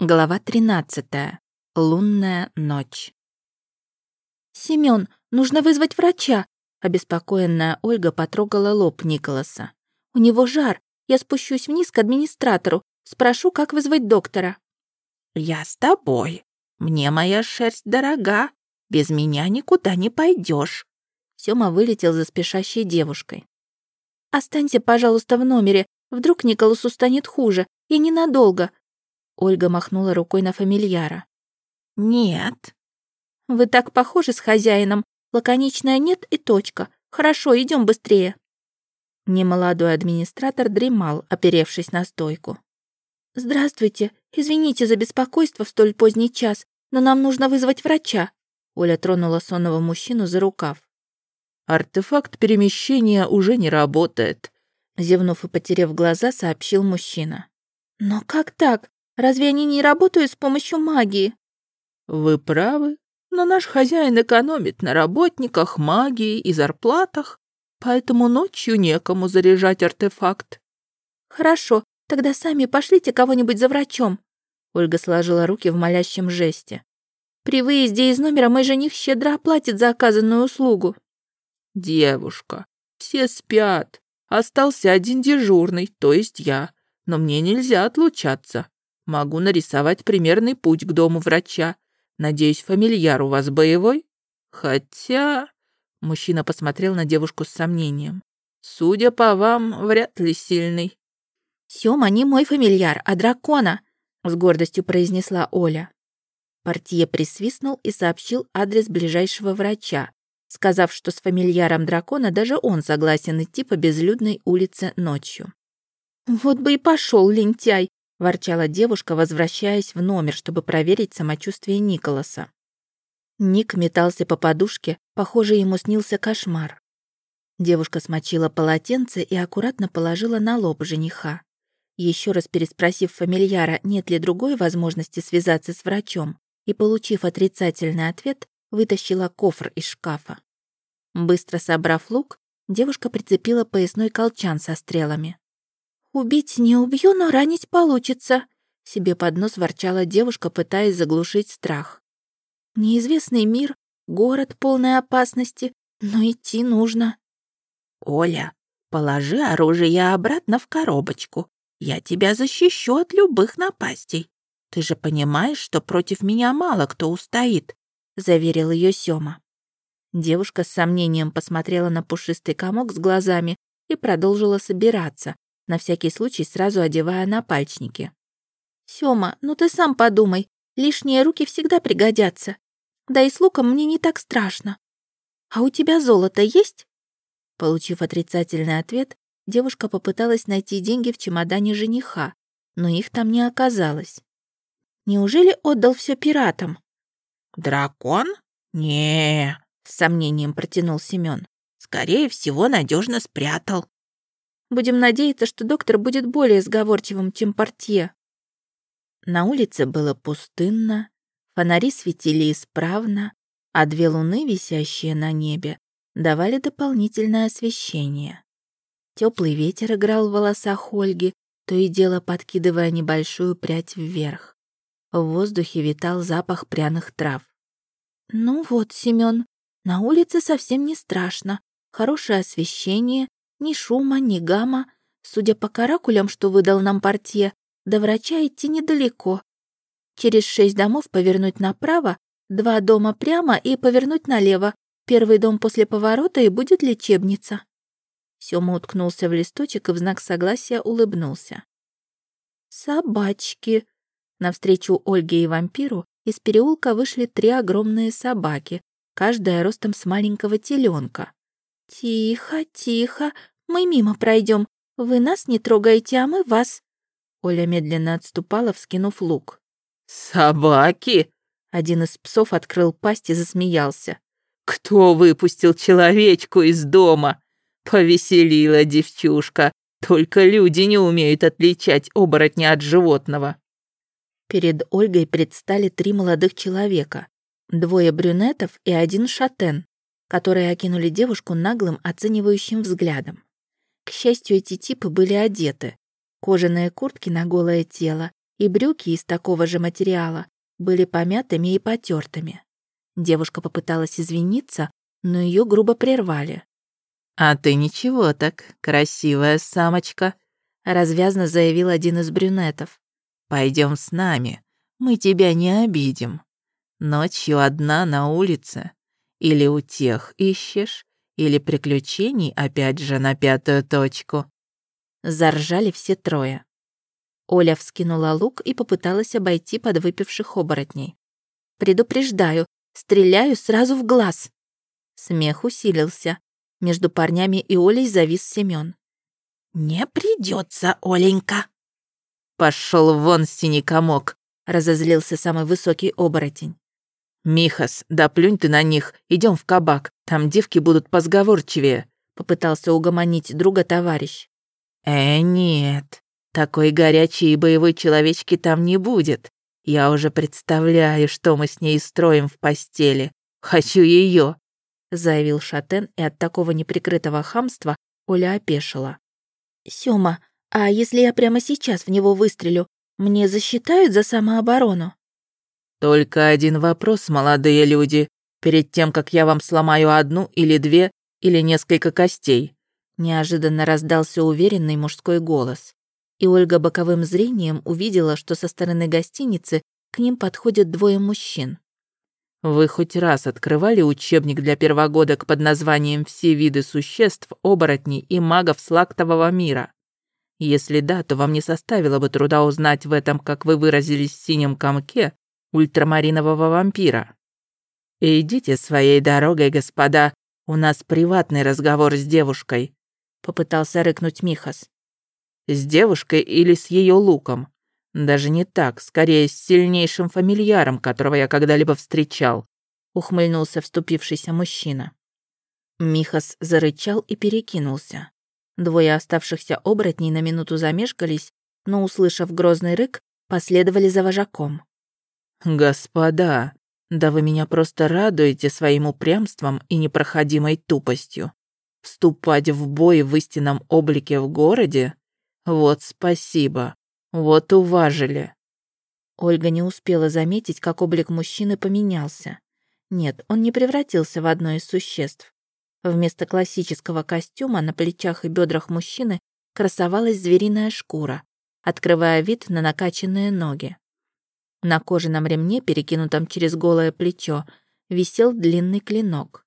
Глава 13. Лунная ночь. «Семён, нужно вызвать врача!» Обеспокоенная Ольга потрогала лоб Николаса. «У него жар. Я спущусь вниз к администратору. Спрошу, как вызвать доктора». «Я с тобой. Мне моя шерсть дорога. Без меня никуда не пойдешь. Сёма вылетел за спешащей девушкой. «Останься, пожалуйста, в номере. Вдруг Николасу станет хуже. Я ненадолго. Ольга махнула рукой на фамильяра. «Нет». «Вы так похожи с хозяином. Лаконичная «нет» и точка. Хорошо, идем быстрее». Немолодой администратор дремал, оперевшись на стойку. «Здравствуйте. Извините за беспокойство в столь поздний час, но нам нужно вызвать врача». Оля тронула сонного мужчину за рукав. «Артефакт перемещения уже не работает», зевнув и потеряв глаза, сообщил мужчина. «Но как так? Разве они не работают с помощью магии?» «Вы правы, но наш хозяин экономит на работниках, магии и зарплатах, поэтому ночью некому заряжать артефакт». «Хорошо, тогда сами пошлите кого-нибудь за врачом». Ольга сложила руки в молящем жесте. «При выезде из номера мой жених щедро оплатит за оказанную услугу». «Девушка, все спят. Остался один дежурный, то есть я, но мне нельзя отлучаться. Могу нарисовать примерный путь к дому врача. Надеюсь, фамильяр у вас боевой? Хотя...» Мужчина посмотрел на девушку с сомнением. «Судя по вам, вряд ли сильный». «Сёма не мой фамильяр, а дракона», — с гордостью произнесла Оля. Портье присвистнул и сообщил адрес ближайшего врача, сказав, что с фамильяром дракона даже он согласен идти по безлюдной улице ночью. «Вот бы и пошел лентяй!» — ворчала девушка, возвращаясь в номер, чтобы проверить самочувствие Николаса. Ник метался по подушке, похоже, ему снился кошмар. Девушка смочила полотенце и аккуратно положила на лоб жениха. Еще раз переспросив фамильяра, нет ли другой возможности связаться с врачом, и получив отрицательный ответ, вытащила кофр из шкафа. Быстро собрав лук, девушка прицепила поясной колчан со стрелами. «Убить не убью, но ранить получится», — себе под нос ворчала девушка, пытаясь заглушить страх. «Неизвестный мир, город полной опасности, но идти нужно». «Оля, положи оружие обратно в коробочку. Я тебя защищу от любых напастей. Ты же понимаешь, что против меня мало кто устоит», — заверил ее Сёма. Девушка с сомнением посмотрела на пушистый комок с глазами и продолжила собираться, на всякий случай сразу одевая на пальчники. «Сёма, ну ты сам подумай, лишние руки всегда пригодятся. Да и с луком мне не так страшно. А у тебя золото есть?» Получив отрицательный ответ, девушка попыталась найти деньги в чемодане жениха, но их там не оказалось. Неужели отдал все пиратам? «Дракон? не с сомнением протянул Семён. «Скорее всего, надежно спрятал». Будем надеяться, что доктор будет более сговорчивым, чем портье. На улице было пустынно, фонари светили исправно, а две луны, висящие на небе, давали дополнительное освещение. Теплый ветер играл в волосах Ольги, то и дело подкидывая небольшую прядь вверх. В воздухе витал запах пряных трав. «Ну вот, Семён, на улице совсем не страшно. Хорошее освещение, ни шума, ни гамма. Судя по каракулям, что выдал нам портье, до врача идти недалеко. Через шесть домов повернуть направо, два дома прямо и повернуть налево. Первый дом после поворота и будет лечебница. Сёма уткнулся в листочек и в знак согласия улыбнулся. «Собачки!» Навстречу Ольге и вампиру из переулка вышли три огромные собаки, каждая ростом с маленького теленка. «Тихо, тихо, мы мимо пройдем. Вы нас не трогаете, а мы вас». Оля медленно отступала, вскинув лук. «Собаки!» Один из псов открыл пасть и засмеялся. «Кто выпустил человечку из дома? Повеселила девчушка. Только люди не умеют отличать оборотня от животного». Перед Ольгой предстали три молодых человека. Двое брюнетов и один шатен которые окинули девушку наглым оценивающим взглядом. К счастью, эти типы были одеты. Кожаные куртки на голое тело и брюки из такого же материала были помятыми и потертыми. Девушка попыталась извиниться, но ее грубо прервали. «А ты ничего так, красивая самочка», — развязно заявил один из брюнетов. Пойдем с нами, мы тебя не обидим. Ночью одна на улице. Или у тех ищешь, или приключений опять же на пятую точку». Заржали все трое. Оля вскинула лук и попыталась обойти подвыпивших оборотней. «Предупреждаю, стреляю сразу в глаз!» Смех усилился. Между парнями и Олей завис Семён. «Не придется, Оленька!» «Пошел вон, синий комок!» — разозлился самый высокий оборотень. «Михас, да плюнь ты на них, идем в кабак, там девки будут позговорчивее», — попытался угомонить друга товарищ. «Э, нет, такой горячей и боевой человечки там не будет. Я уже представляю, что мы с ней строим в постели. Хочу ее, заявил Шатен, и от такого неприкрытого хамства Оля опешила. «Сёма, а если я прямо сейчас в него выстрелю, мне засчитают за самооборону?» «Только один вопрос, молодые люди, перед тем, как я вам сломаю одну или две или несколько костей», неожиданно раздался уверенный мужской голос и Ольга боковым зрением увидела, что со стороны гостиницы к ним подходят двое мужчин. «Вы хоть раз открывали учебник для первогодок под названием «Все виды существ, оборотней и магов слактового мира»? Если да, то вам не составило бы труда узнать в этом, как вы выразились в синем комке, ультрамаринового вампира. Идите своей дорогой, господа, у нас приватный разговор с девушкой», — попытался рыкнуть Михас. С девушкой или с ее луком? Даже не так, скорее с сильнейшим фамильяром, которого я когда-либо встречал», — ухмыльнулся вступившийся мужчина. Михас зарычал и перекинулся. Двое оставшихся оборотней на минуту замешкались, но, услышав грозный рык, последовали за вожаком. «Господа, да вы меня просто радуете своим упрямством и непроходимой тупостью. Вступать в бой в истинном облике в городе? Вот спасибо. Вот уважили. Ольга не успела заметить, как облик мужчины поменялся. Нет, он не превратился в одно из существ. Вместо классического костюма на плечах и бедрах мужчины красовалась звериная шкура, открывая вид на накачанные ноги. На кожаном ремне, перекинутом через голое плечо, висел длинный клинок.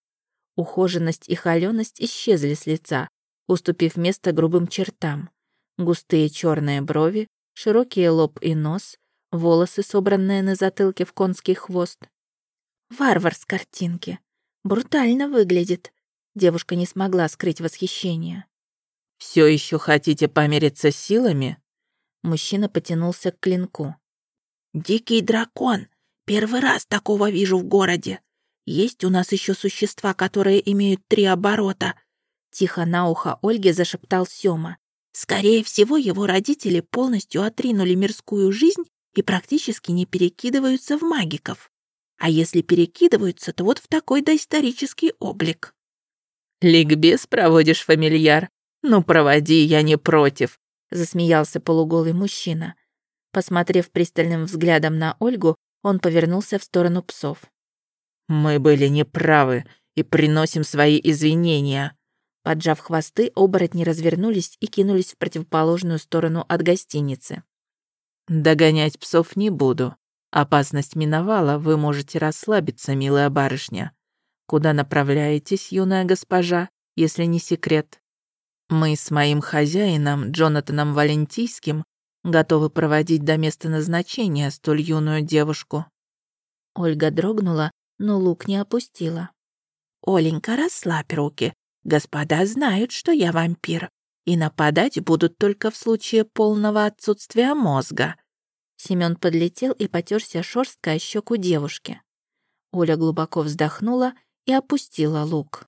Ухоженность и холёность исчезли с лица, уступив место грубым чертам. Густые черные брови, широкий лоб и нос, волосы, собранные на затылке в конский хвост. Варвар с картинки. Брутально выглядит. Девушка не смогла скрыть восхищение. Все еще хотите помериться силами?» Мужчина потянулся к клинку. «Дикий дракон! Первый раз такого вижу в городе. Есть у нас еще существа, которые имеют три оборота?» Тихо на ухо Ольге зашептал Сёма. Скорее всего, его родители полностью отринули мирскую жизнь и практически не перекидываются в магиков. А если перекидываются, то вот в такой доисторический облик. «Ликбез проводишь, фамильяр? Ну, проводи, я не против», — засмеялся полуголый мужчина. Посмотрев пристальным взглядом на Ольгу, он повернулся в сторону псов. «Мы были неправы и приносим свои извинения», Поджав хвосты, оборотни развернулись и кинулись в противоположную сторону от гостиницы. «Догонять псов не буду. Опасность миновала, вы можете расслабиться, милая барышня. Куда направляетесь, юная госпожа, если не секрет? Мы с моим хозяином, Джонатаном Валентийским, готовы проводить до места назначения столь юную девушку». Ольга дрогнула, но лук не опустила. «Оленька, расслабь руки. Господа знают, что я вампир, и нападать будут только в случае полного отсутствия мозга». Семён подлетел и потерся шорсткой о щеку девушки. Оля глубоко вздохнула и опустила лук.